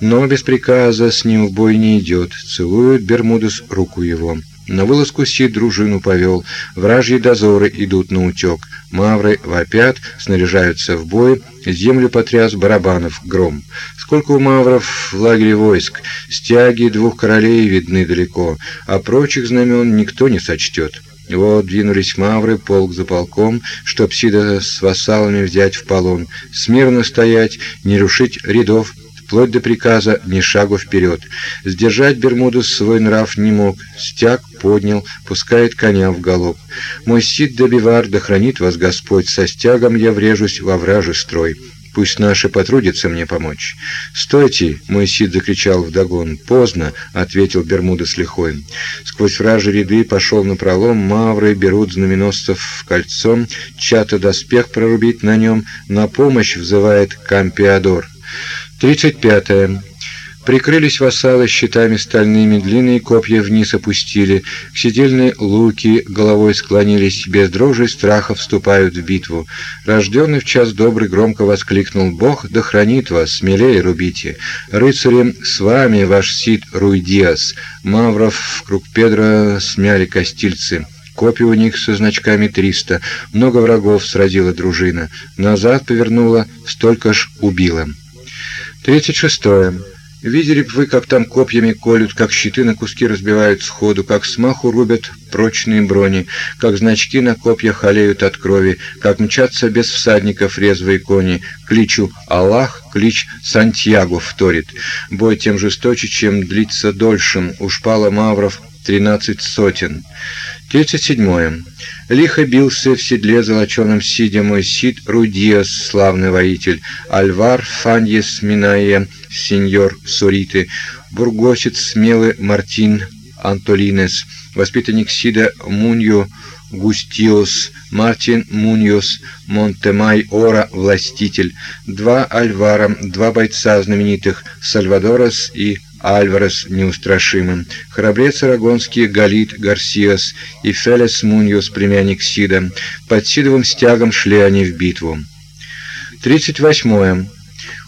Но без приказа с ним в бой не идет, целует Бермудес руку его. На вылазку Сид дружину повел, вражьи дозоры идут на утек, мавры вопят, снаряжаются в бой, землю потряс барабанов гром. Сколько у мавров в лагере войск, стяги двух королей видны далеко, а прочих знамен никто не сочтет. Вот двинулись мавры полк за полком, чтоб Сида с вассалами взять в полон, смирно стоять, не рушить рядов, вплоть до приказа ни шагу вперед. Сдержать Бермудус свой нрав не мог, стяг поднял, пускает коня в галоп. Мой Сид де Бивар, да хранит вас Господь, со стягом я врежусь во вражий строй. Пусть наши потрудятся мне помочь. Стойте, мой Сид закричал вдогон. Поздно, ответил Бермуда с лихой. Сквозь вражьи ряды пошел на пролом, мавры берут знаменосцев кольцом, чата доспех прорубить на нем, на помощь взывает Кампиадор. Тридцать пятое. Прикрылись вассалы щитами стальными, длинные копья вниз опустили, к седельной луки головой склонились, без дрожи страха вступают в битву. Рожденный в час добрый громко воскликнул «Бог да хранит вас, смелее рубите! Рыцари, с вами ваш Сид Руйдиас!» Мавров в круг Педра смяли костильцы. Копий у них со значками триста. Много врагов сразила дружина. Назад повернула, столько ж убила. Тридцать шестое. Видели б вы, как там копьями колют, как щиты на куски разбивают сходу, как смаху рубят прочные брони, как значки на копьях олеют от крови, как мчатся без всадников резвые кони. Кличу Аллах, клич Сантьяго вторит. Бой тем жесточе, чем длится дольшим. Уж пало мавров тринадцать сотен. Тридцать седьмое. Лихо бился в седле золоченом сидя мой Сид Рудиас, славный воитель, Альвар Фаньес Миная, сеньор Сориты, бургосец смелый Мартин Антолинес, воспитанник Сида Муньо Густиос, Мартин Муньос, Монтемай Ора, властитель, два Альвара, два бойца знаменитых, Сальвадорас и Альварес неустрашимым, храбрец арагонский Галит Гарсиас и Фелес Муньос, племянник Сида. Под Сидовым стягом шли они в битву. 38.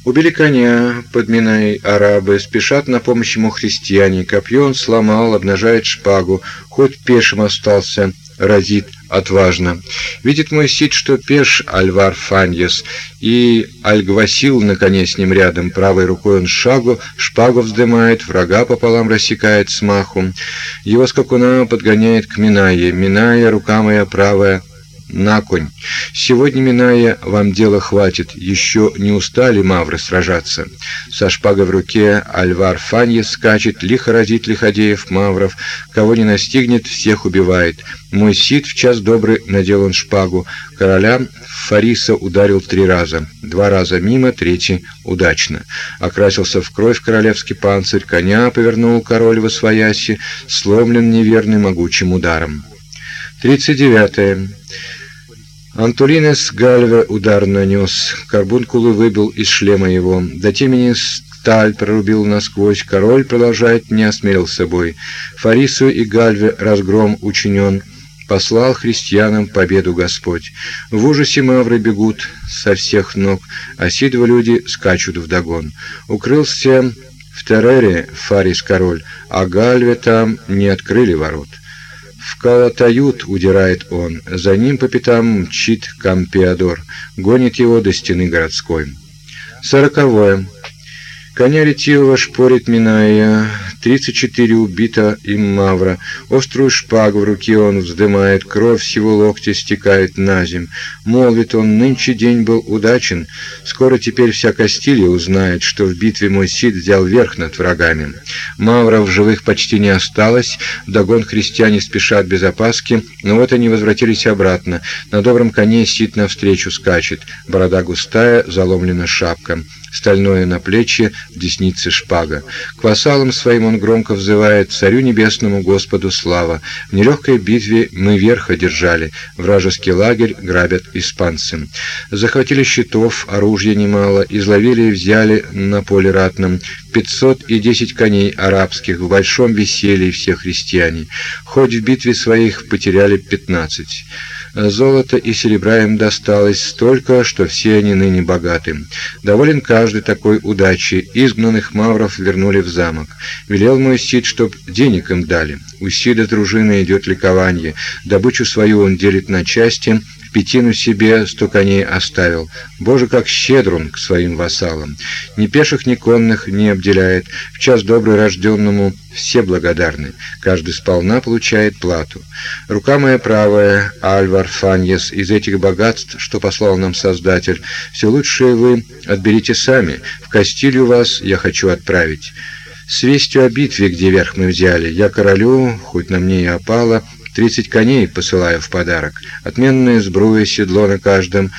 Убили коня, подминая арабы, спешат на помощь ему христиане. Копье он сломал, обнажает шпагу, хоть пешим остался, разит отважно. Видит мой сид, что пеш Альвар Фаньес, и Альгвасил на коне с ним рядом, правой рукой он шагу, шпагу вздымает, врага пополам рассекает смаху. Его скакуна подгоняет к Минае. Миная, рука моя правая, на конь. Сегодня, миная, вам дела хватит, еще не устали мавры сражаться. Со шпагой в руке Альвар Фанье скачет, лихо разит лиходеев мавров, кого не настигнет, всех убивает. Мой сид в час добрый надел он шпагу, короля Фариса ударил три раза, два раза мимо, третий удачно. Окрасился в кровь королевский панцирь, коня повернул король во свояси, сломлен неверным могучим ударом. Тридцать девятое. Антулинес Гальве удар нанес, карбункулы выбил из шлема его. До темени сталь прорубил насквозь, король продолжает не осмелился бой. Фарису и Гальве разгром учинен, послал христианам победу Господь. В ужасе мавры бегут со всех ног, а сидва люди скачут вдогон. Укрылся в Терере Фарис король, а Гальве там не открыли ворот. В Калатают удирает он, за ним по пятам мчит Кампиадор, гонит его до стены городской. Сороковое. Коня ретивого шпорит Миная, тридцать четыре убито им Мавра. Острую шпагу в руке он вздымает, кровь с его локтя стекает на земь. Молвит он, нынче день был удачен, скоро теперь вся Кастилия узнает, что в битве мой Сид взял верх над врагами. Мавра в живых почти не осталось, догон христиане спешат без опаски, но вот они возвратились обратно. На добром коне Сид навстречу скачет, борода густая, заломлена шапка стальное на плече, в деснице шпага. К вассалам своим он громко взывает «Царю небесному Господу слава! В нелегкой битве мы верх одержали, вражеский лагерь грабят испанцы. Захватили щитов, оружия немало, изловили и взяли на поле ратном пятьсот и десять коней арабских в большом веселье все христиане. Хоть в битве своих потеряли пятнадцать. Золота и серебра им досталось столько, что все они ныне богаты. Доволен каждый такой удачей, изгнанных мавров вернули в замок. Велел мой Сид, чтоб денег им дали. У Сида дружины идет ликование. Добычу свою он делит на части, пятину себе сто коней оставил. Боже, как щедр он к своим вассалам! Ни пеших, ни конных не обделяет. В час добрый рожденному все благодарны. Каждый сполна получает плату. Рука моя правая, Альвар Фаньес, из этих богатств, что послал нам Создатель, все лучшее вы отберите сами. В Кастилью вас я хочу отправить» с вестью о битве, где верх мы взяли. Я королю, хоть на мне и опала, 30 коней посылаю в подарок, отменное сбруя, седло на каждом,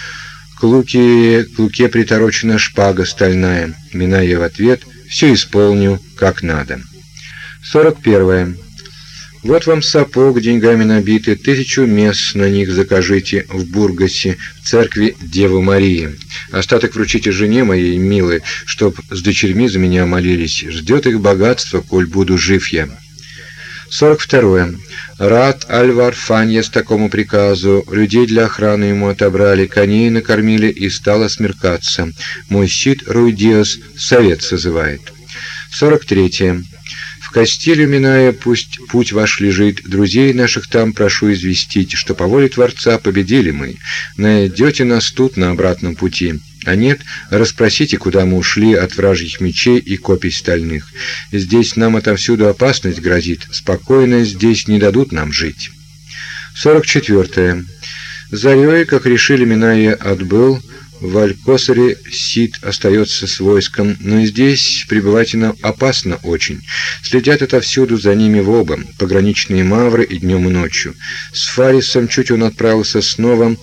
к луке, к луке приторочена шпага стальная. Минаю в ответ, все исполню, как надо. 41. Вот вам сапог деньгами набитый, тысячу мест на них закажите в Бургасе, в церкви Девы Марии. Остаток вручите жене моей милой, чтоб с дочерьми за меня молились. Ждет их богатство, коль буду жив я. 42. Рад Альвар Фаньес такому приказу. Людей для охраны ему отобрали, коней накормили и стало смеркаться. Мой щит Руйдиос совет созывает. 43. В Кастилю, миная, пусть путь ваш лежит, друзей наших там прошу известить, что по воле Творца победили мы. Найдете нас тут на обратном пути. А нет, расспросите, куда мы ушли от вражьих мечей и копий стальных. Здесь нам отовсюду опасность грозит, спокойно здесь не дадут нам жить. 44. Зарей, как решили, Миная отбыл, в Алькосаре Сид остается с войском, но здесь пребывать нам опасно очень. Следят отовсюду за ними в оба, пограничные мавры и днем и ночью. С Фарисом чуть он отправился снова,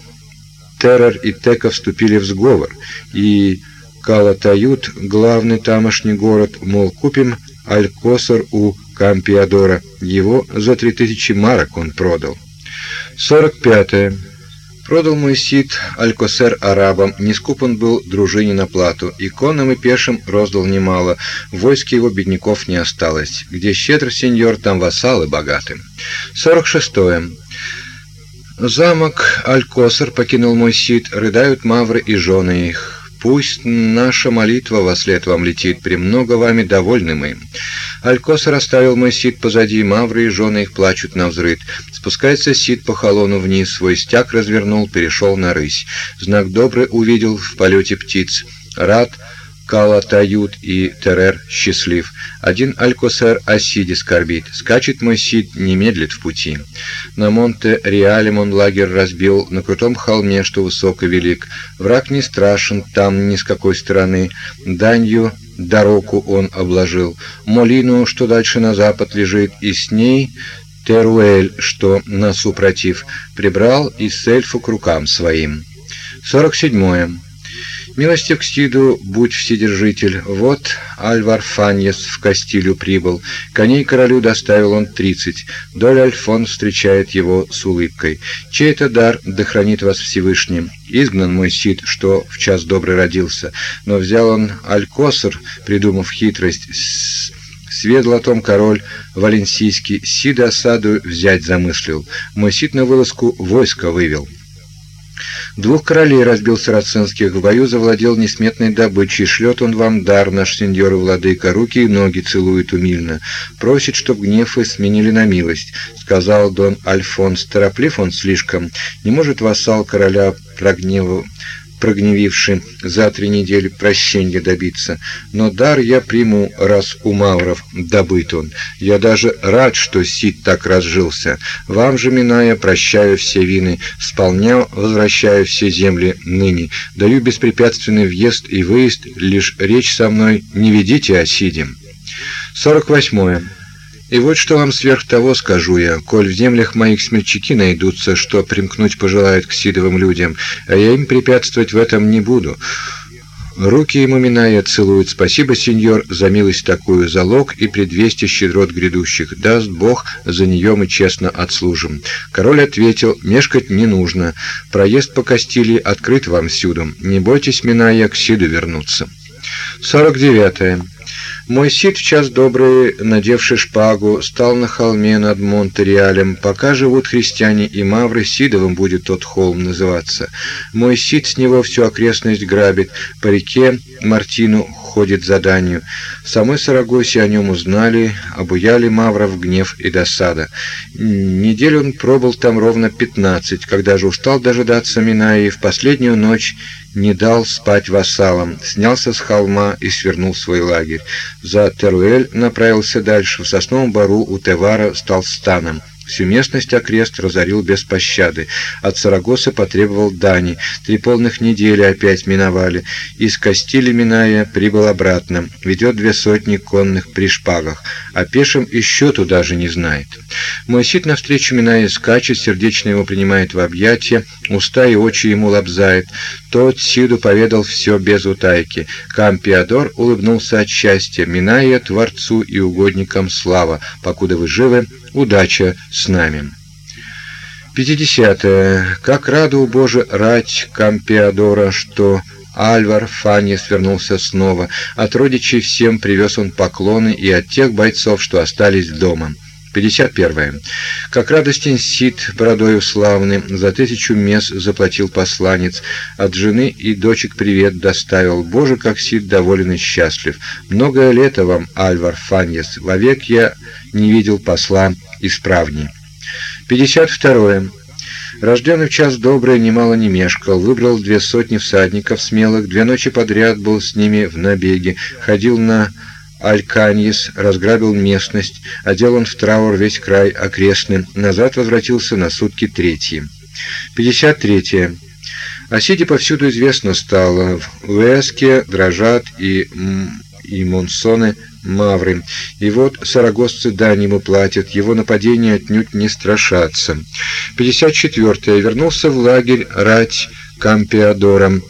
Террор и Тека вступили в сговор, и Калатают, главный тамошний город, мол, купим Алькосар у Кампиадора. Его за три тысячи марок он продал. 45. -е. Продал мой Сид Алькосер арабам, не скуп он был дружине на плату, и конным и пешим роздал немало, в войске его бедняков не осталось, где щедр сеньор, там вассалы богаты. 46. -е. Замок Алькосер покинул мой Сид, рыдают мавры и жены их. Пусть наша молитва во след вам летит, премного вами довольны мы. Алькосер оставил мой Сид позади, мавры и жены их плачут на взрыд. Спускается Сид по холону вниз, свой стяг развернул, перешел на рысь. Знак добрый увидел в полете птиц. Рад Калатают и Терер счастлив. Один Алькосер о Сиде скорбит. Скачет мой Сид, не медлит в пути. На Монте-Реале он лагерь разбил, на крутом холме, что высоко велик. Враг не страшен, там ни с какой стороны. Данью дорогу он обложил. Молину, что дальше на запад лежит, и с ней Теруэль, что на супротив, прибрал и сельфу к рукам своим. 47. Милостив к Сиду, будь вседержитель. Вот Альвар Фаньес в Кастилю прибыл. Коней королю доставил он тридцать. Доль Альфон встречает его с улыбкой. Чей это дар, да хранит вас Всевышним. Изгнан мой Сид, что в час добрый родился. Но взял он Алькоср, придумав хитрость, Сведал о том король Валенсийский, Сида осаду взять замыслил. Мой Сид на вылазку войско вывел. Двух королей разбил сарацинских, в бою завладел несметной добычей, шлет он вам дар, наш сеньор и владыка, руки и ноги целует умильно, просит, чтоб гнев и сменили на милость, сказал Дон Альфонс, тороплив он слишком, не может вассал короля прогневу прогневивший за три недели прощения добиться. Но дар я приму, раз у Мавров добыт он. Я даже рад, что Сид так разжился. Вам же, миная, прощаю все вины, сполня возвращаю все земли ныне. Даю беспрепятственный въезд и выезд, лишь речь со мной не ведите о Сиде. 48. И вот что вам сверх того скажу я, коль в землях моих смельчаки найдутся, что примкнуть пожелают к сидовым людям, а я им препятствовать в этом не буду. Руки ему миная целуют. Спасибо, сеньор, за милость такую, залог и предвестие щедрот грядущих. Даст Бог, за нее мы честно отслужим. Король ответил, мешкать не нужно. Проезд по Кастилии открыт вам всюду. Не бойтесь, миная, к Сиду вернуться. 49. -е. Мой Сид в час добрый, надевший шпагу, стал на холме над Монтериалем. Пока живут христиане и мавры, Сидовым будет тот холм называться. Мой Сид с него всю окрестность грабит, по реке Мартину ходит заданию. В самой Сарагосе о нем узнали, обуяли мавров гнев и досада. Неделю он пробыл там ровно пятнадцать, когда же устал дожидаться Минаи, в последнюю ночь не дал спать вассалам, снялся с холма и свернул свой лагерь. За Теруэль направился дальше, в сосновом бару у Тевара стал станом. Всю местность окрест разорил без пощады. От Сарагосы потребовал дани. Три полных недели опять миновали. Из Кастили, миная, прибыл обратно. Ведет две сотни конных при шпагах. А пешим и счету даже не знает. Мой сит навстречу миная скачет, сердечно его принимает в объятия, уста и очи ему лобзает. Тот Сиду поведал все без утайки. Кампиадор улыбнулся от счастья, миная Творцу и угодникам слава, покуда вы живы, удача с нами. 50. -е. Как раду Боже рать Кампиадора, что Альвар Фаньес вернулся снова. От родичей всем привез он поклоны и от тех бойцов, что остались дома. 51. Как радостен Сид, бородою славный, за тысячу мес заплатил посланец, от жены и дочек привет доставил. Боже, как Сид доволен и счастлив. Многое лето вам, Альвар Фаньес, вовек я не видел посла исправней. 52. Рожденный в час добрый немало не мешкал, выбрал две сотни всадников смелых, две ночи подряд был с ними в набеге, ходил на Альканьес, разграбил местность, одел он в траур весь край окрестный, назад возвратился на сутки третьи. 53. О Сиде повсюду известно стало. В Уэске дрожат и, и Монсоны Мавры. И вот сарагосцы дань ему платят, его нападения отнюдь не страшатся. 54. Вернулся в лагерь рать Кампиадором.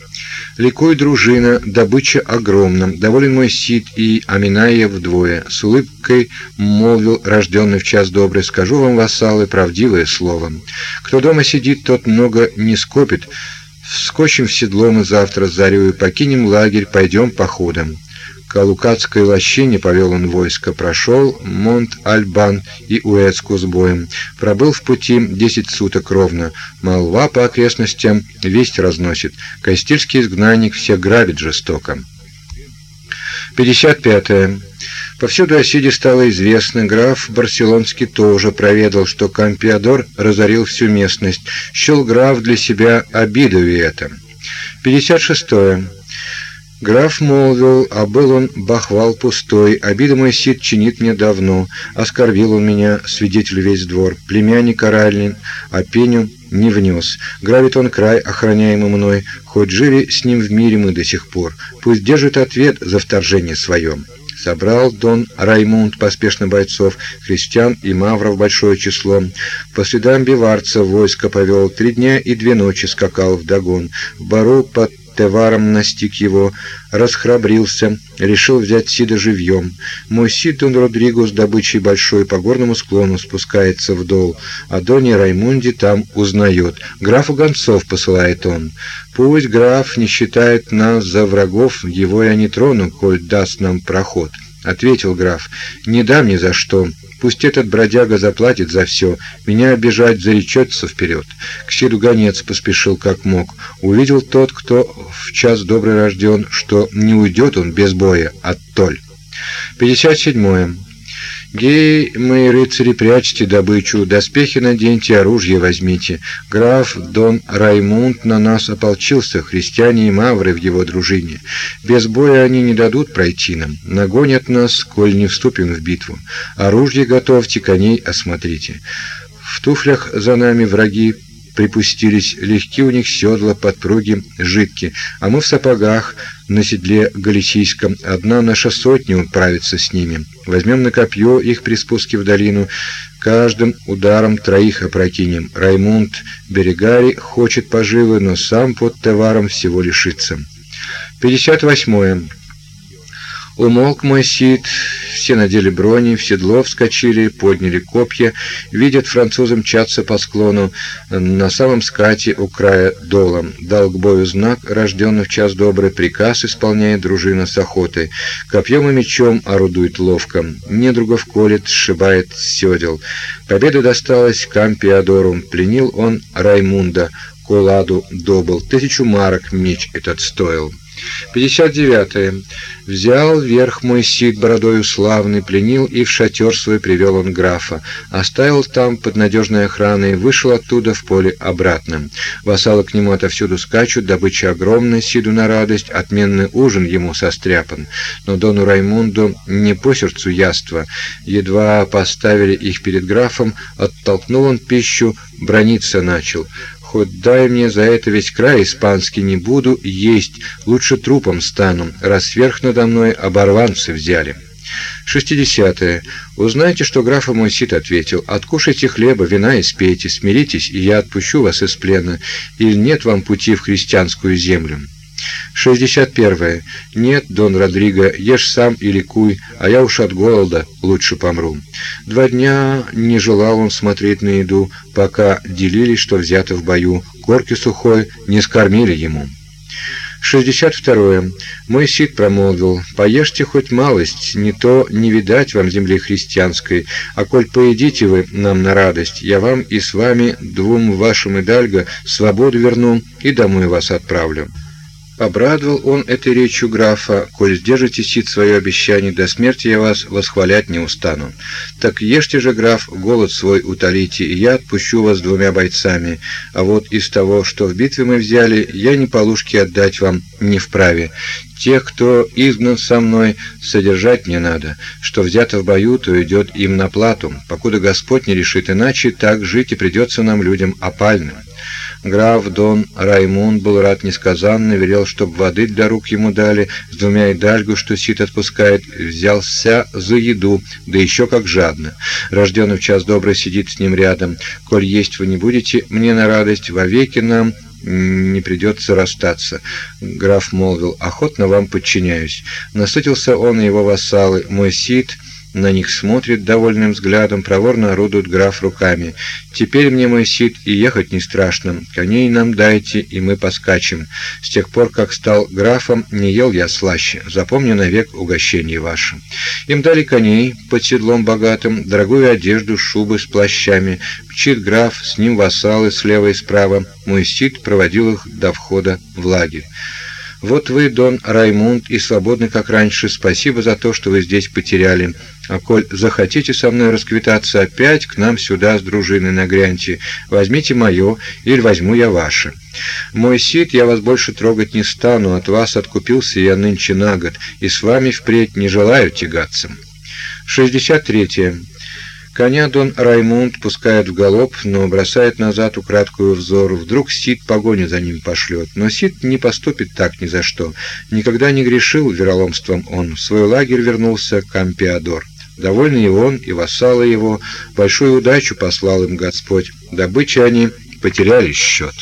Ликует дружина, добыча огромна. Доволен мой Сид и Аминая вдвое. С улыбкой молвил рожденный в час добрый, скажу вам, вассалы, правдивое слово. Кто дома сидит, тот много не скопит. Вскочим в седло мы завтра с покинем лагерь, пойдем походом. К Лукатской лощине повел он войско, прошел Монт-Альбан и Уэцку с боем. Пробыл в пути десять суток ровно. Молва по окрестностям весть разносит. Кастильский изгнанник всех грабит жестоко. 55. -е. Повсюду о Сиде стало известно, граф Барселонский тоже проведал, что Кампиадор разорил всю местность. Счел граф для себя обидою это. 56. -е. Граф молвил, а был он бахвал пустой, обида мой сид чинит мне давно, оскорбил он меня, свидетель весь двор, племянник оральный, а пеню не внес. Грабит он край, охраняемый мной, хоть жили с ним в мире мы до сих пор, пусть держит ответ за вторжение свое. Собрал Дон Раймунд поспешно бойцов, христиан и мавров большое число. По следам биварца войско повел, три дня и две ночи скакал в догон. В бару под Теваром настиг его, расхрабрился, решил взять Сида живьем. Мой Сид Дон Родриго с добычей большой по горному склону спускается в дол, а Дони Раймунди там узнает. Графу гонцов посылает он. Пусть граф не считает нас за врагов, его я не трону, коль даст нам проход. Ответил граф, не дам ни за что. Пусть этот бродяга заплатит за все. Меня обижать заречется вперед. К Сиду гонец поспешил как мог. Увидел тот, кто в час добрый рожден, что не уйдет он без боя от толь. 57. Гей, мои рыцари, прячьте добычу, доспехи наденьте, оружие возьмите. Граф Дон Раймунд на нас ополчился, христиане и мавры в его дружине. Без боя они не дадут пройти нам, нагонят нас, коль не вступим в битву. Оружие готовьте, коней осмотрите. В туфлях за нами враги припустились, легки у них седла, подпруги, жидки, а мы в сапогах, на седле галицийском, одна наша сотня управится с ними. Возьмем на копье их при спуске в долину, каждым ударом троих опрокинем. Раймунд Берегари хочет поживы, но сам под товаром всего лишится. 58. Умолк мой Сид, все надели брони, в седло вскочили, подняли копья, видят французы мчаться по склону, на самом скате у края дола. Дал к бою знак, рожденный в час добрый, приказ исполняет дружина с охотой. Копьем и мечом орудует ловко, недругов колет, сшибает седел. Победа досталась Кампиадору, пленил он Раймунда, Коладу добыл, тысячу марок меч этот стоил. 59. -е. Взял верх мой сид бородою славный, пленил и в шатер свой привел он графа. Оставил там под надежной охраной, вышел оттуда в поле обратно. Вассалы к нему отовсюду скачут, добыча огромная, сиду на радость, отменный ужин ему состряпан. Но дону Раймунду не по сердцу яства. Едва поставили их перед графом, оттолкнул он пищу, брониться начал. Хоть дай мне за это весь край испанский не буду есть, лучше трупом стану, раз сверх надо мной оборванцы взяли. 60. -е. Узнайте, что граф мой Сид ответил: "Откушайте хлеба, вина и спейте, смиритесь, и я отпущу вас из плена, или нет вам пути в христианскую землю". 61. Нет, Дон Родриго, ешь сам и ликуй, а я уж от голода лучше помру. Два дня не желал он смотреть на еду, пока делили, что взято в бою. Корки сухой не скормили ему. 62. Мой Сид промолвил, «Поешьте хоть малость, не то не видать вам земли христианской, а коль поедите вы нам на радость, я вам и с вами, двум вашим идальго, свободу верну и домой вас отправлю». Обрадовал он этой речью графа, коль сдержите сит свое обещание, до смерти я вас восхвалять не устану. Так ешьте же, граф, голод свой утолите, и я отпущу вас двумя бойцами. А вот из того, что в битве мы взяли, я ни полушки отдать вам не вправе. Тех, кто изгнан со мной, содержать мне надо. Что взято в бою, то идет им на плату. Покуда Господь не решит иначе, так жить и придется нам, людям, опальным. Граф Дон Раймунд был рад несказанно, велел, чтоб воды для рук ему дали, с двумя и дальгу, что сит отпускает, взялся за еду, да еще как жадно. Рожденный в час добрый сидит с ним рядом. Коль есть вы не будете, мне на радость, вовеки нам не придется расстаться. Граф молвил, охотно вам подчиняюсь. Насытился он и его вассалы. Мой сит на них смотрит довольным взглядом, проворно орудует граф руками. «Теперь мне, мой сид, и ехать не страшно. Коней нам дайте, и мы поскачем. С тех пор, как стал графом, не ел я слаще. Запомню навек угощение ваше». Им дали коней под седлом богатым, дорогую одежду, шубы с плащами. Мчит граф, с ним вассалы слева и справа. Мой сид проводил их до входа в лагерь. Вот вы, Дон Раймунд, и свободны, как раньше. Спасибо за то, что вы здесь потеряли. А коль захотите со мной расквитаться опять, к нам сюда с дружиной нагряньте. Возьмите мое, или возьму я ваше. Мой сит я вас больше трогать не стану, от вас откупился я нынче на год, и с вами впредь не желаю тягаться. 63. -е. Коня Дон Раймунд пускает в галоп, но бросает назад украдкую взор. Вдруг Сид погоню за ним пошлет. Но Сид не поступит так ни за что. Никогда не грешил вероломством он. В свой лагерь вернулся Кампиадор. Довольный и он, и вассалы его. Большую удачу послал им Господь. Добычи они потеряли счет.